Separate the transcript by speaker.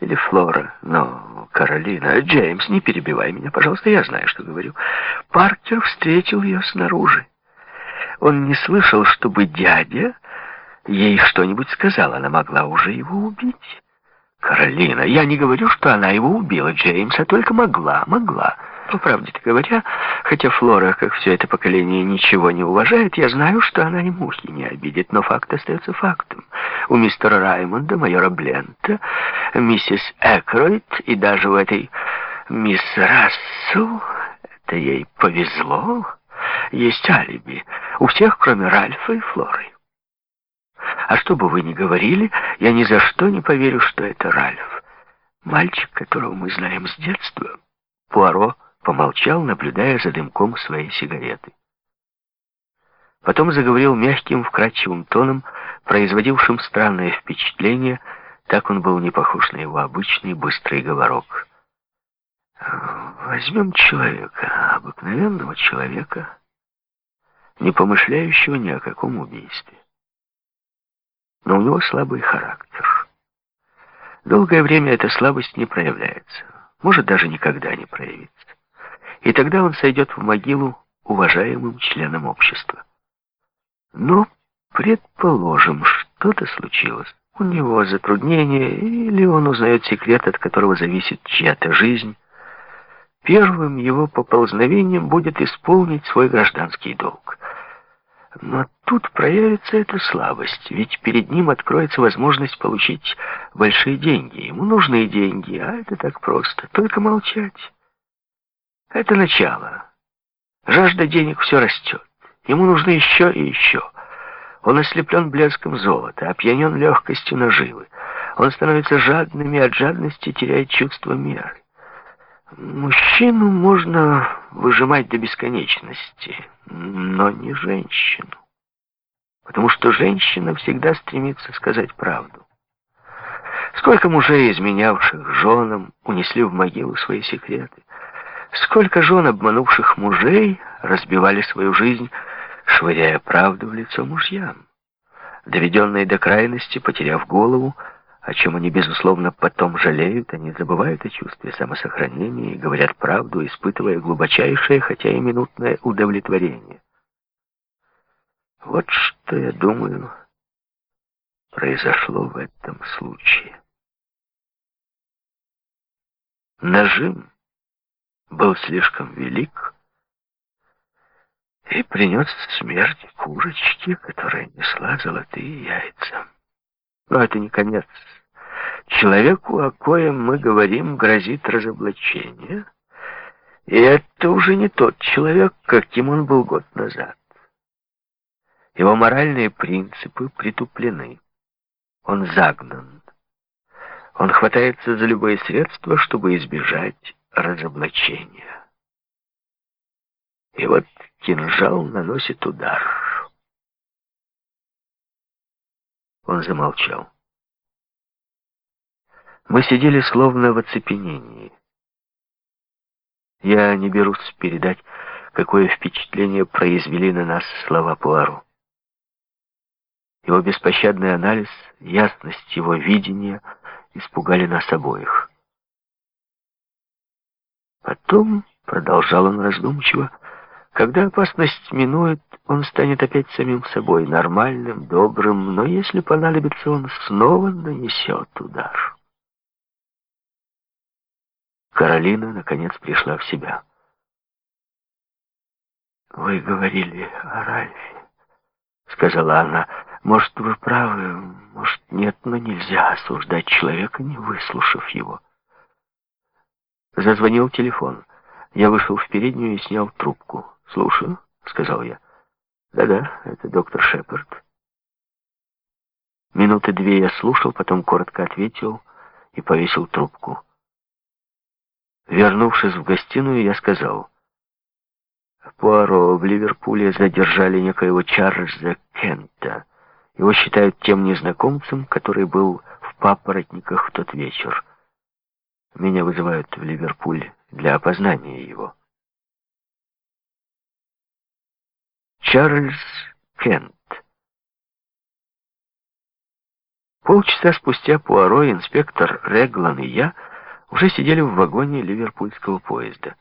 Speaker 1: Или Флора. Но, Каролина, Джеймс, не перебивай меня, пожалуйста, я знаю, что говорю. Паркер встретил ее снаружи. Он не слышал, чтобы дядя ей что-нибудь сказал. Она могла уже его убить. Каролина, я не говорю, что она его убила, Джеймс, а только могла, могла. По правде-то говоря, хотя Флора, как все это поколение, ничего не уважает, я знаю, что она и мухи не обидит, но факт остается фактом. У мистера Раймонда, майора Блента, миссис Экройд и даже у этой мисс Рассел, это ей повезло, есть алиби. У всех, кроме Ральфа и Флоры. А что бы вы ни говорили, я ни за что не поверю, что это Ральф. Мальчик, которого мы знаем с детства. Пуаро помолчал, наблюдая за дымком своей сигареты. Потом заговорил мягким, вкрадчивым тоном, производившим странное впечатление, так он был не похож на его обычный быстрый говорок. Возьмем человека, обыкновенного человека, не помышляющего ни о каком убийстве но у него слабый характер. Долгое время эта слабость не проявляется, может даже никогда не проявиться. И тогда он сойдет в могилу уважаемым членом общества. Но, предположим, что-то случилось. У него затруднение, или он узнает секрет, от которого зависит чья-то жизнь. Первым его поползновением будет исполнить свой гражданский долг. Но тут проявится эта слабость, ведь перед ним откроется возможность получить большие деньги. Ему нужны деньги, а это так просто, только молчать. Это начало. Жажда денег все растет. Ему нужны еще и еще. Он ослеплен блеском золота, опьянен легкостью наживы. Он становится жадным и от жадности теряет чувство меры. Мужчину можно выжимать до бесконечности, но не женщину. Потому что женщина всегда стремится сказать правду. Сколько мужей, изменявших женам, унесли в могилу свои секреты. Сколько жен, обманувших мужей, разбивали свою жизнь, швыряя правду в лицо мужьям. Доведенные до крайности, потеряв голову, о чем они, безусловно, потом жалеют, они забывают о чувстве самосохранения и говорят правду, испытывая глубочайшее, хотя и минутное удовлетворение. Вот что, я думаю, произошло в этом случае. Нажим был слишком велик и принес смерть курочке, которая несла золотые яйца. Но это не конец. Человеку, о коем мы говорим, грозит разоблачение. И это уже не тот человек, каким он был год назад. Его моральные принципы притуплены. Он загнан. Он хватается за любые средства, чтобы избежать разоблачения. И вот кинжал наносит удар. Он замолчал. Мы сидели словно в оцепенении. Я не берусь передать, какое впечатление произвели на нас слова Пуару. Его беспощадный анализ, ясность его видения испугали нас обоих. Потом, продолжал он раздумчиво, когда опасность минует, он станет опять самим собой, нормальным, добрым, но если понадобится, он снова нанесет удар. Каролина, наконец, пришла в себя. «Вы говорили о Ральфе», — сказала она. «Может, вы правы, может, нет, но нельзя осуждать человека, не выслушав его». Зазвонил телефон. Я вышел в переднюю и снял трубку. «Слушаю», — сказал я. «Да-да, это доктор Шепард». Минуты две я слушал, потом коротко ответил и повесил трубку. Вернувшись в гостиную, я сказал, Пуаро в Ливерпуле задержали некоего Чарльза Кента. Его считают тем незнакомцем, который был в папоротниках в тот вечер. Меня вызывают в Ливерпуль для опознания его. Чарльз Кент Полчаса спустя Пуаро, инспектор Реглан и я уже сидели в вагоне ливерпульского поезда.